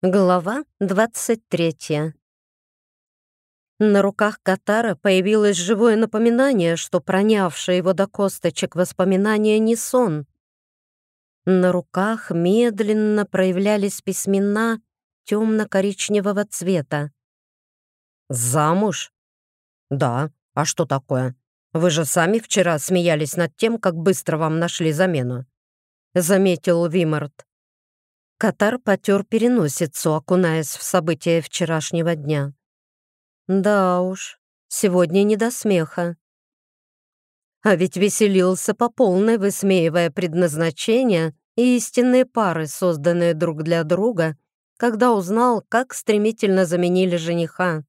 Глава 23 На руках Катара появилось живое напоминание, что пронявшее его до косточек воспоминания не сон. На руках медленно проявлялись письмена темно-коричневого цвета. «Замуж? Да, а что такое? Вы же сами вчера смеялись над тем, как быстро вам нашли замену», — заметил Вимарт. Катар потер переносицу, окунаясь в события вчерашнего дня. Да уж, сегодня не до смеха. А ведь веселился по полной, высмеивая предназначение и истинные пары, созданные друг для друга, когда узнал, как стремительно заменили жениха.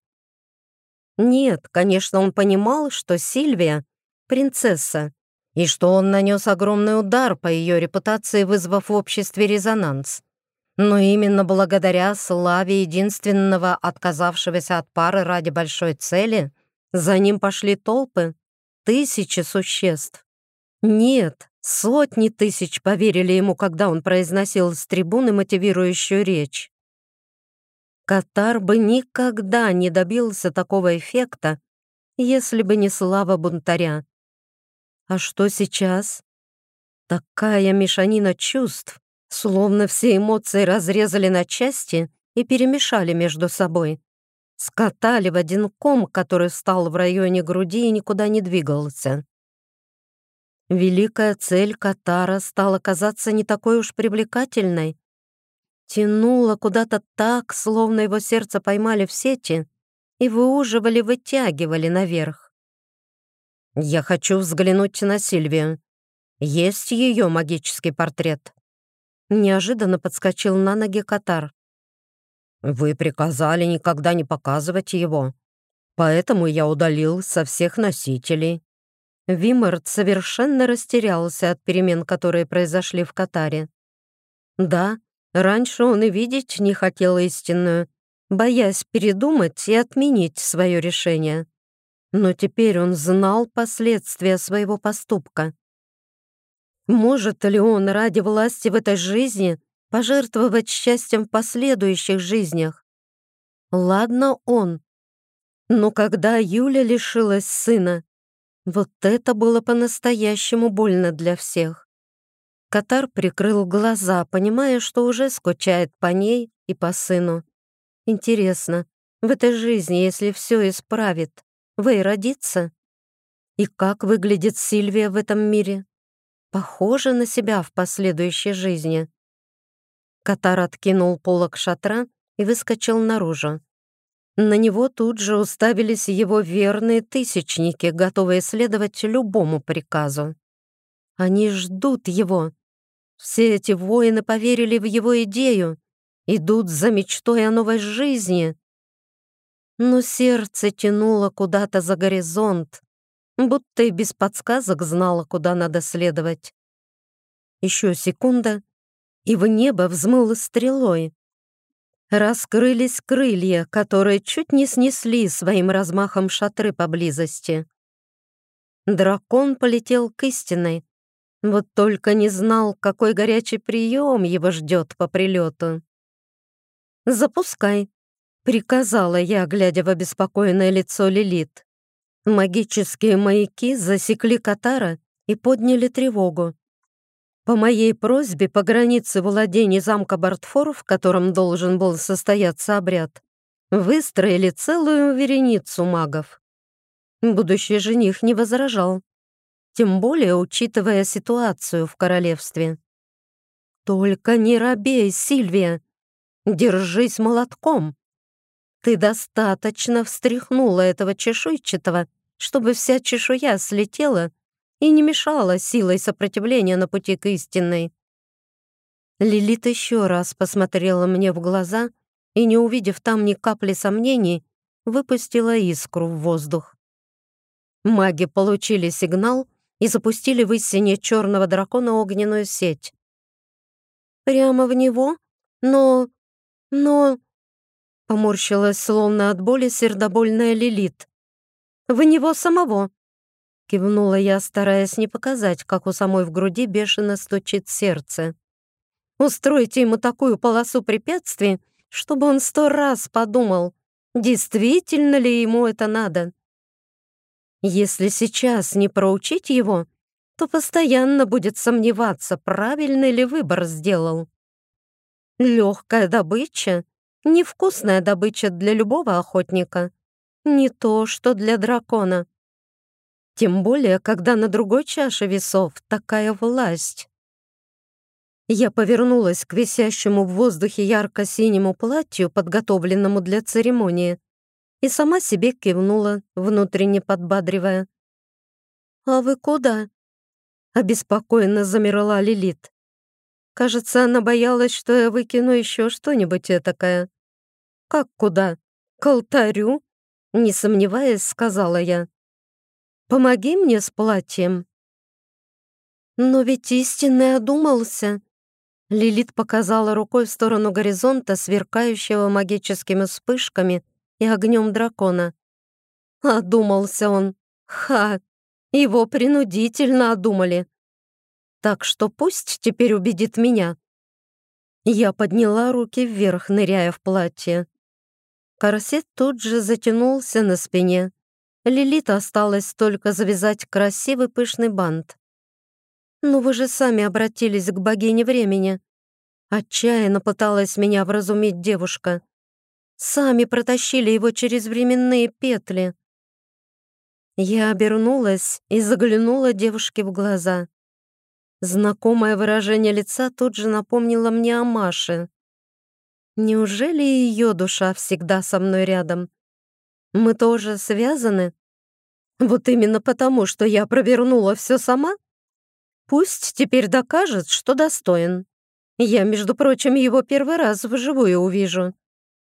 Нет, конечно, он понимал, что Сильвия — принцесса, и что он нанес огромный удар по ее репутации, вызвав в обществе резонанс. Но именно благодаря славе единственного отказавшегося от пары ради большой цели за ним пошли толпы, тысячи существ. Нет, сотни тысяч поверили ему, когда он произносил с трибуны мотивирующую речь. Катар бы никогда не добился такого эффекта, если бы не слава бунтаря. А что сейчас? Такая мешанина чувств, Словно все эмоции разрезали на части и перемешали между собой. Скатали в один ком, который встал в районе груди и никуда не двигался. Великая цель Катара стала казаться не такой уж привлекательной. Тянула куда-то так, словно его сердце поймали в сети и выуживали, вытягивали наверх. «Я хочу взглянуть на Сильвию. Есть ее магический портрет?» Неожиданно подскочил на ноги Катар. «Вы приказали никогда не показывать его, поэтому я удалил со всех носителей». Вимард совершенно растерялся от перемен, которые произошли в Катаре. Да, раньше он и видеть не хотел истинную, боясь передумать и отменить свое решение. Но теперь он знал последствия своего поступка. Может ли он ради власти в этой жизни пожертвовать счастьем в последующих жизнях? Ладно он. Но когда Юля лишилась сына, вот это было по-настоящему больно для всех. Катар прикрыл глаза, понимая, что уже скучает по ней и по сыну. Интересно, в этой жизни, если все исправит, Вэй родится? И как выглядит Сильвия в этом мире? Похожа на себя в последующей жизни. Катар откинул полок шатра и выскочил наружу. На него тут же уставились его верные тысячники, готовые следовать любому приказу. Они ждут его. Все эти воины поверили в его идею, идут за мечтой о новой жизни. Но сердце тянуло куда-то за горизонт, будто и без подсказок знала, куда надо следовать. Еще секунда, и в небо взмыло стрелой. Раскрылись крылья, которые чуть не снесли своим размахом шатры поблизости. Дракон полетел к истинной, вот только не знал, какой горячий прием его ждет по прилету. «Запускай», — приказала я, глядя в обеспокоенное лицо Лилит. Магические маяки засекли Катара и подняли тревогу. По моей просьбе по границе владений замка Бартфор, в котором должен был состояться обряд, выстроили целую вереницу магов. Будущий жених не возражал, тем более учитывая ситуацию в королевстве. «Только не робей, Сильвия! Держись молотком!» Ты достаточно встряхнула этого чешуйчатого, чтобы вся чешуя слетела и не мешала силой сопротивления на пути к истинной. Лилит еще раз посмотрела мне в глаза и, не увидев там ни капли сомнений, выпустила искру в воздух. Маги получили сигнал и запустили в истине черного дракона огненную сеть. «Прямо в него? Но... но...» Поморщилась, словно от боли, сердобольная Лилит. «В него самого!» Кивнула я, стараясь не показать, как у самой в груди бешено стучит сердце. «Устройте ему такую полосу препятствий, чтобы он сто раз подумал, действительно ли ему это надо. Если сейчас не проучить его, то постоянно будет сомневаться, правильный ли выбор сделал. Легкая добыча — невкусная добыча для любого охотника. Не то, что для дракона. Тем более, когда на другой чаше весов такая власть. Я повернулась к висящему в воздухе ярко-синему платью, подготовленному для церемонии, и сама себе кивнула, внутренне подбадривая. «А вы куда?» Обеспокоенно замерла Лилит. Кажется, она боялась, что я выкину еще что-нибудь этакое. «Как куда? К алтарю?» Не сомневаясь, сказала я. «Помоги мне с платьем». «Но ведь истинный одумался», Лилит показала рукой в сторону горизонта, сверкающего магическими вспышками и огнем дракона. Одумался он. Ха! Его принудительно одумали. Так что пусть теперь убедит меня. Я подняла руки вверх, ныряя в платье. Корсет тут же затянулся на спине. Лилит осталось только завязать красивый пышный бант. «Ну вы же сами обратились к богине времени». Отчаянно пыталась меня вразумить девушка. «Сами протащили его через временные петли». Я обернулась и заглянула девушке в глаза. Знакомое выражение лица тут же напомнило мне о Маше. Неужели ее душа всегда со мной рядом? Мы тоже связаны? Вот именно потому, что я провернула все сама? Пусть теперь докажет, что достоин. Я, между прочим, его первый раз вживую увижу.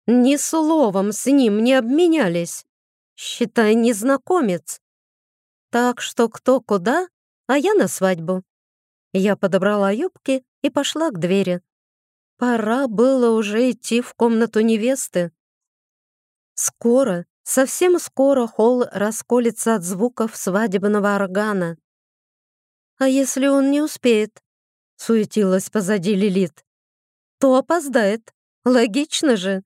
Ни словом с ним не обменялись. Считай, незнакомец. Так что кто куда, а я на свадьбу. Я подобрала юбки и пошла к двери. Пора было уже идти в комнату невесты. Скоро, совсем скоро холл расколется от звуков свадебного органа. «А если он не успеет?» — суетилась позади Лилит. «То опоздает. Логично же!»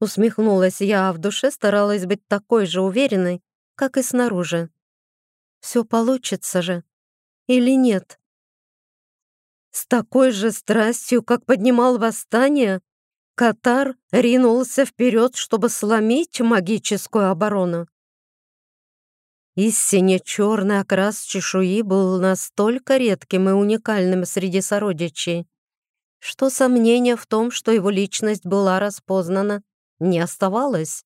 Усмехнулась я, а в душе старалась быть такой же уверенной, как и снаружи. «Все получится же. Или нет?» С такой же страстью, как поднимал восстание, Катар ринулся вперед, чтобы сломить магическую оборону. Истинно черный окрас чешуи был настолько редким и уникальным среди сородичей, что сомнения в том, что его личность была распознана, не оставалось.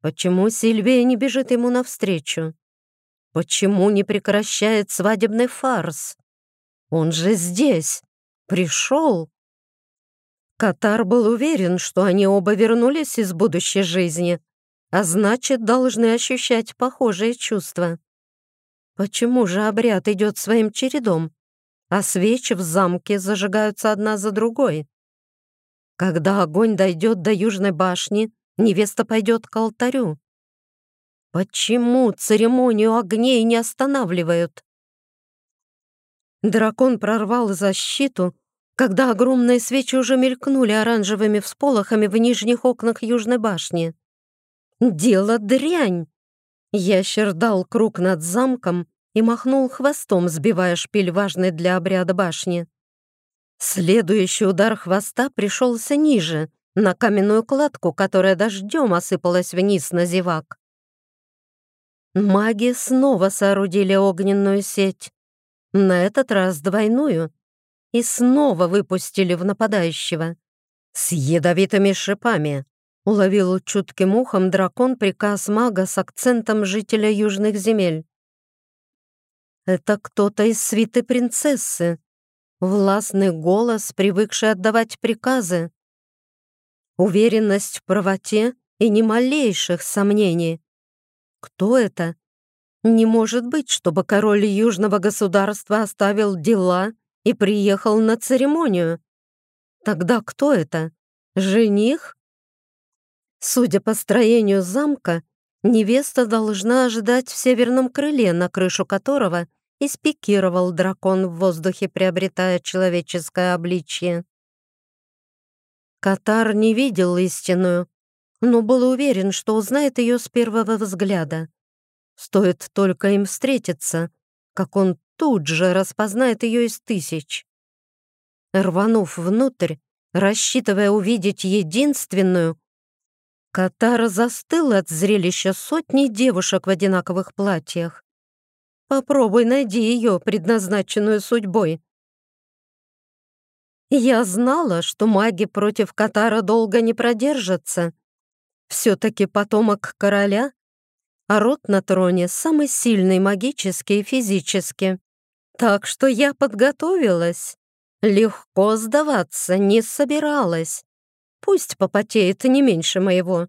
Почему Сильвия не бежит ему навстречу? Почему не прекращает свадебный фарс? Он же здесь, пришел. Катар был уверен, что они оба вернулись из будущей жизни, а значит, должны ощущать похожие чувства. Почему же обряд идет своим чередом, а свечи в замке зажигаются одна за другой? Когда огонь дойдет до южной башни, невеста пойдет к алтарю. Почему церемонию огней не останавливают? Дракон прорвал защиту, когда огромные свечи уже мелькнули оранжевыми всполохами в нижних окнах южной башни. Дело дрянь. Ящер дал круг над замком и махнул хвостом, сбивая шпиль важной для обряда башни. Следующий удар хвоста пришелся ниже, на каменную кладку, которая дождем осыпалась вниз на зевак. Маги снова соорудили огненную сеть, на этот раз двойную, и снова выпустили в нападающего. С ядовитыми шипами. Уловил чутким ухом дракон приказ мага с акцентом жителя южных земель. «Это кто-то из свиты принцессы. Властный голос, привыкший отдавать приказы. Уверенность в правоте и ни малейших сомнений. Кто это? Не может быть, чтобы король южного государства оставил дела и приехал на церемонию. Тогда кто это? Жених? Судя по строению замка, невеста должна ожидать в северном крыле, на крышу которого и спикировал дракон в воздухе, приобретая человеческое обличье. Катар не видел истинную, но был уверен, что узнает ее с первого взгляда. Стоит только им встретиться, как он тут же распознает ее из тысяч. Рванув внутрь, рассчитывая увидеть единственную, Катара застыл от зрелища сотни девушек в одинаковых платьях. Попробуй найди ее, предназначенную судьбой. Я знала, что маги против Катара долго не продержатся. Все-таки потомок короля, а род на троне самый сильный магически и физически. Так что я подготовилась. Легко сдаваться не собиралась. Пусть попотеет не меньше моего.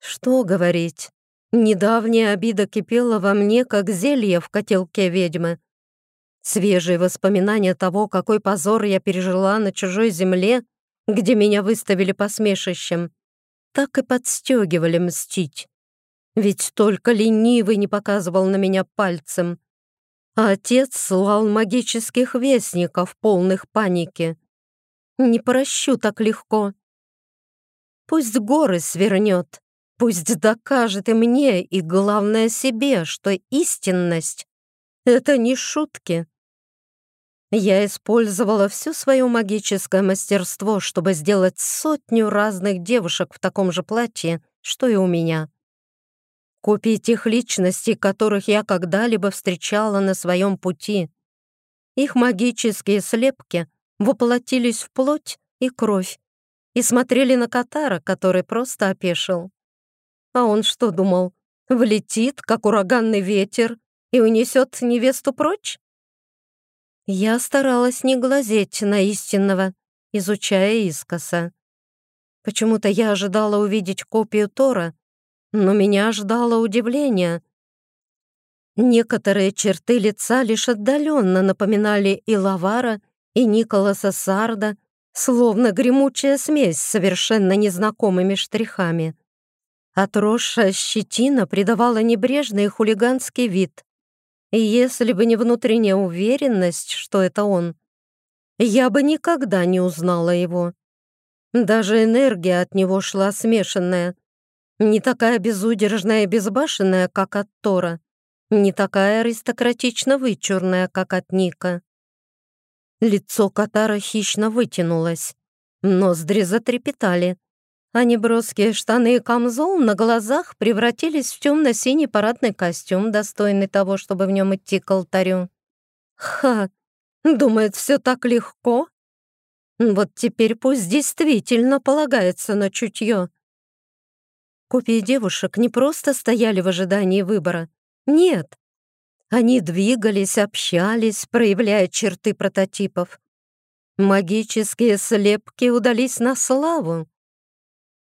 Что говорить? Недавняя обида кипела во мне, как зелье в котелке ведьмы. Свежие воспоминания того, какой позор я пережила на чужой земле, где меня выставили посмешищем, так и подстегивали мстить. Ведь только ленивый не показывал на меня пальцем. А отец слал магических вестников, полных паники. Не прощу так легко. Пусть горы свернет, пусть докажет и мне, и главное себе, что истинность — это не шутки. Я использовала все свое магическое мастерство, чтобы сделать сотню разных девушек в таком же платье, что и у меня. Копии тех личностей, которых я когда-либо встречала на своем пути. Их магические слепки — воплотились в плоть и кровь и смотрели на Катара, который просто опешил. А он что думал, влетит, как ураганный ветер, и унесет невесту прочь? Я старалась не глазеть на истинного, изучая искоса. Почему-то я ожидала увидеть копию Тора, но меня ждало удивление. Некоторые черты лица лишь отдаленно напоминали и Лавара, и Николаса Сарда, словно гремучая смесь с совершенно незнакомыми штрихами. Отросшая щетина придавала небрежный хулиганский вид. И если бы не внутренняя уверенность, что это он, я бы никогда не узнала его. Даже энергия от него шла смешанная. Не такая безудержная и безбашенная, как от Тора, не такая аристократично вычурная, как от Ника. Лицо Катара хищно вытянулось. Ноздри затрепетали, а неброские штаны и камзол на глазах превратились в темно-синий парадный костюм, достойный того, чтобы в нем идти к алтарю. Ха! Думает, все так легко? Вот теперь пусть действительно полагается на чутье. Копии девушек не просто стояли в ожидании выбора. Нет, они двигались, общались, проявляя черты прототипов. Магические слепки удались на славу.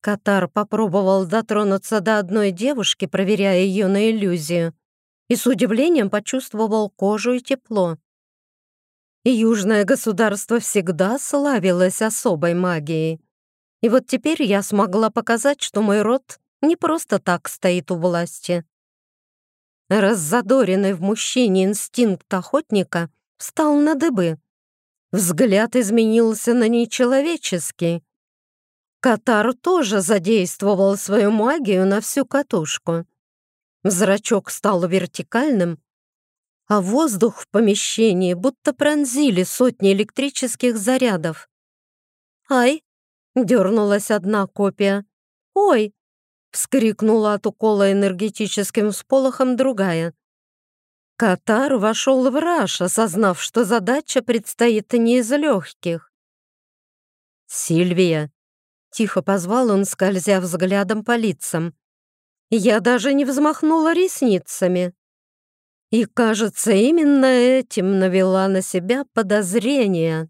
Катар попробовал дотронуться до одной девушки, проверяя ее на иллюзию, и с удивлением почувствовал кожу и тепло. И южное государство всегда славилось особой магией. И вот теперь я смогла показать, что мой род не просто так стоит у власти. Раззадоренный в мужчине инстинкт охотника встал на дыбы. Взгляд изменился на нечеловеческий. Катар тоже задействовал свою магию на всю катушку. Зрачок стал вертикальным, а воздух в помещении будто пронзили сотни электрических зарядов. «Ай!» — дернулась одна копия. «Ой!» Вскрикнула от укола энергетическим всполохом другая. Катар вошел в раж, осознав, что задача предстоит не из легких. «Сильвия!» — тихо позвал он, скользя взглядом по лицам. Я даже не взмахнула ресницами. И, кажется, именно этим навела на себя подозрение.